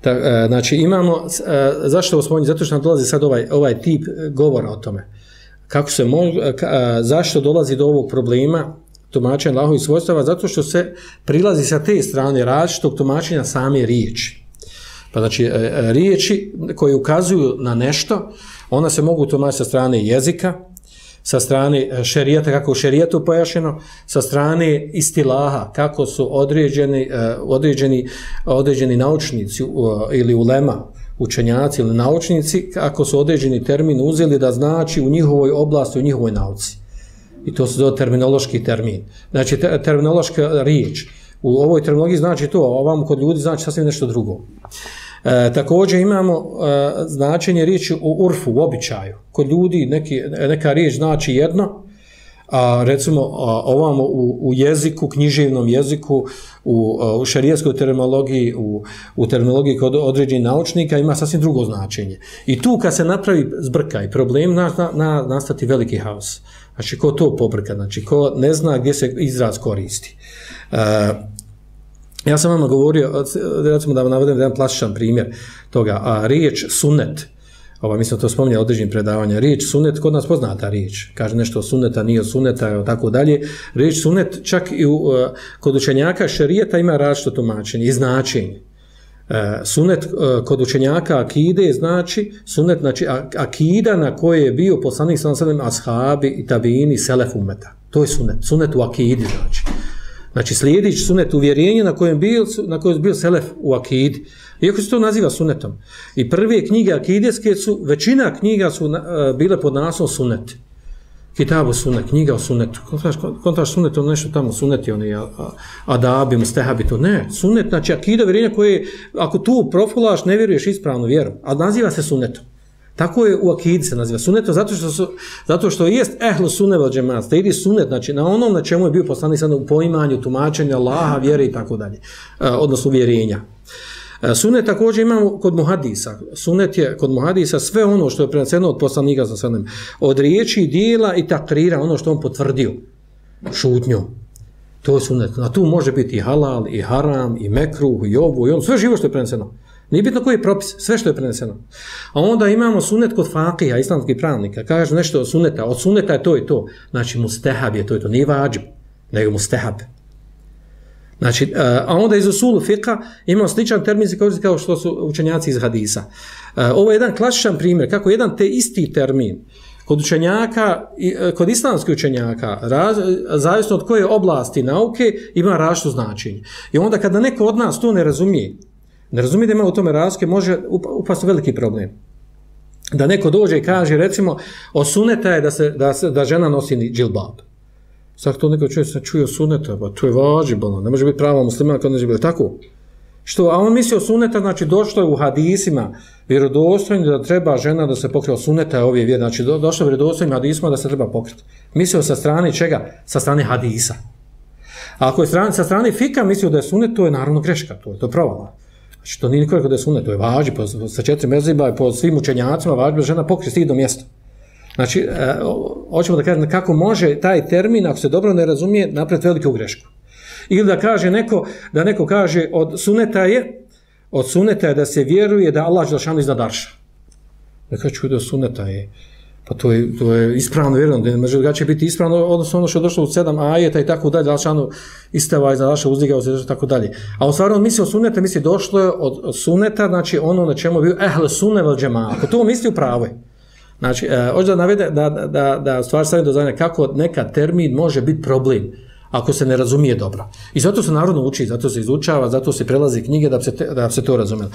Ta, e, znači imamo, e, zašto ovo spominje? Zato što nam dolazi sad ovaj, ovaj tip govora o tome. Kako se može, e, zašto dolazi do ovog problema tumačenja Allahovih svojstava? Zato što se prilazi sa te strane različitog tumačenja same riječi. Pa znači, e, e, riječi koje ukazuju na nešto, ona se mogu tumačiti sa strane jezika, sa strane e, šerijata, kako u šerijatu pojašeno, sa strane istilaha, kako su određeni, e, određeni, određeni naučnici e, ili ulema, učenjaci ili naučnici, kako su određeni termin uzeli da znači u njihovoj oblasti, u njihovoj nauci. I to se zove terminološki termin. Znači, terminološka riječ. U ovoj terminologiji znači to, a ovam kod ljudi znači sasvim nešto drugo. E, također imamo e, značenje riječi u urfu, u običaju. Kod ljudi neki, neka riječ znači jedno, a recimo a, ovamo u, u jeziku, književnom jeziku, u, u šarijeskoj terminologiji, u, u terminologiji kod određenih naučnika ima sasvim drugo značenje. I tu kad se napravi zbrka i problem, na, na, na, nastati veliki haos. Znači, ko to pobrka, znači, ko ne zna gdje se izraz koristi. E, Ja sam vam govorio, recimo da vam navedem jedan plastičan primjer toga, a riječ sunet, ova, mislim to spominjali određenim predavanja, riječ sunet, kod nas poznata riječ, kaže nešto o suneta, nije o suneta, i tako dalje, riječ sunet čak i u, e, kod učenjaka šerijeta ima različito tumačenje i značenje. E, sunet e, kod učenjaka akide znači sunet znači akida na koje je bio poslanik sallallahu alejhi ashabi i tabini selef umeta to je sunet sunet u akidi znači. Znači slijedić sunet uvjerenje na kojem bio na kojem bio selef u akidi. Iako se to naziva sunetom. I prve knjige akideske su, većina knjiga su uh, bile pod nasom sunet. Kitabu sunet, knjiga o sunetu. Kontraš, kontraš sunetom nešto tamo, suneti oni, adabi, mustehabi, to ne. Sunet, znači akida vjerenja koje, ako tu profulaš, ne vjeruješ ispravnu vjeru. A naziva se sunetom. Tako je u akidi se naziva suneto, zato što, su, zato što jest ehlu sunevel džemat, stedi sunet, znači na onom na čemu je bio poslani sad u poimanju, tumačenja Allaha, vjere i tako dalje, e, odnosno vjerenja. E, sunet također imamo kod muhadisa. Sunet je kod muhadisa sve ono što je preneseno od poslanika sa sadem, od riječi, dijela i takrira, ono što on potvrdio šutnju. To je sunet. A tu može biti i halal, i haram, i mekruh, i ovo, i ono, sve živo što je preneseno. Nije bitno koji je propis, sve što je preneseno. A onda imamo sunet kod fakija, islamskih pravnika. Kaže nešto od suneta, od suneta je to i to. Znači, mustehab je to i to. Nije vađib, nego mustehab. Znači, e, a onda iz usulu fika imamo sličan termin kao što su učenjaci iz hadisa. E, ovo je jedan klasičan primjer, kako jedan te isti termin kod učenjaka, e, kod islamskih učenjaka, raz, zavisno od koje oblasti nauke, ima različno značenje. I onda kada neko od nas to ne razumije, Ne razumije da ima u tome razlike, može upasti veliki problem. Da neko dođe i kaže, recimo, osuneta je da, se, da, se, da žena nosi džilbab. Sad to neko čuje, sad čuje osuneta, ba, to je vađibalno, ne može biti pravo muslima kada neće biti tako. Što, a on misli osuneta, znači došlo je u hadisima, vjerodostojno da treba žena da se pokrije osuneta je ovdje vjer, znači do, došlo je vjerodostojno hadisima da se treba pokriti. Mislio sa strane čega? Sa strane hadisa. A ako je strane, sa strane fika mislio da je sunet, to je naravno greška, to je to provala. Znači, to nije rekao da je sunet, to je važi, po, sa četiri meziba i po svim učenjacima, važi da žena pokrije do mjesta. Znači, e, hoćemo da kažem kako može taj termin, ako se dobro ne razumije, napraviti veliku grešku. Ili da kaže neko, da neko kaže od suneta je, od suneta je da se vjeruje da Allah Želšanu iznad Arša. Neka ću da suneta je, Pa to je, to je ispravno vjerovno, da ne može drugačije biti ispravno, odnosno ono što je došlo u sedam ajeta i tako dalje, Alšanu šanu istava iz naša uzdigao se i tako dalje. A u stvari on misli o suneta, misli došlo je od suneta, znači ono na čemu je bio ehle sunne vel džema. Ako to misli u pravoj. Znači, e, hoće da navede da, da, da, da stvar stavim do zadnje kako neka termin može biti problem ako se ne razumije dobro. I zato se narodno uči, zato se izučava, zato se prelazi knjige da se, te, da se to razumije.